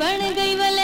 ಬಣಗೈವಲ